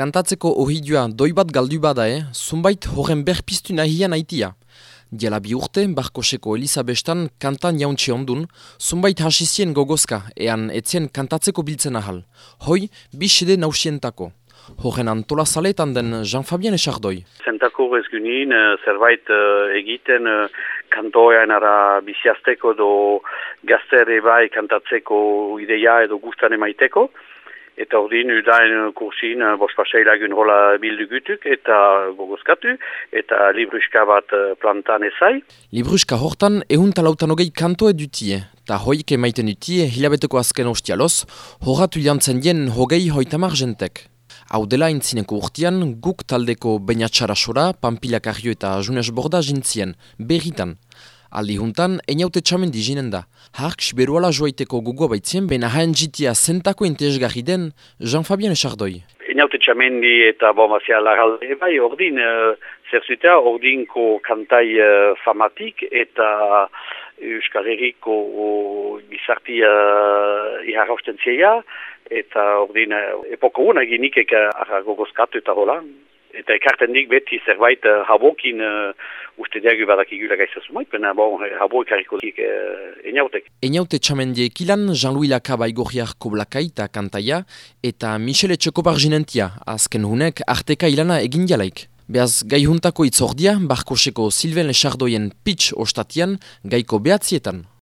kantatzeko ohidua doi bat galdu bada, eh? Zumbait horren berpiztu nahian aitia. Diala bi urte, Barkoseko Elisabestan kantan jauntxe ondun, zumbait hasizien gogozka, ean etzien kantatzeko biltzen ahal. Hoi, biside nausientako. Horren antola saletan den Jean-Fabien Esardoi. Zentako ez gynin, eh, zerbait uh, egiten uh, kantoean ara biziazteko do gaztere bai kantatzeko ideia edo gustan emaiteko. Eta ordin, udain kursin, bospaseilagun hola bildu gutuk, eta gogozkatu, eta libruska bat plantan ezai. Libruska hortan, ehun talautan hogei kanto edutie, eta hoik emaiten dutie hilabeteko azken ostialoz, horatu jantzen dien hogei hoitamar jentek. Hau dela intzineko urtean, guk taldeko bainatxara sora, pampilak argio eta junes borda jintzien, berritan. Aldi juntan, eniaute txamen dizinen da. Hark siberuala joaiteko gugoa baitzien, bena haen jitia zentako entezgarri den Jean-Fabien Echardoi. Eniaute txamen di eta bomazia lagalde bai, ordin, uh, zer zutea, ordinko kantai uh, famatik eta Euskal Herriko gizarti uh, iharrausten zia, eta ordin, uh, epoko hona eginik eka gogozkatu eta holan eta ekarten dik beti zerbait uh, habokin uh, uste diagu badak igula baina bon, habo ekarriko dik uh, eniautek. Eniaute txamendie ekilan, Jean-Louis Laka baigorriak koblaka eta kantaia, eta Michele Txekobar jinentia, azken hunek arteka ilana egin jalaik. Beaz, gai huntako itzordia, barkoseko Silven Lechardoien pitch ostatian, gaiko behatzietan.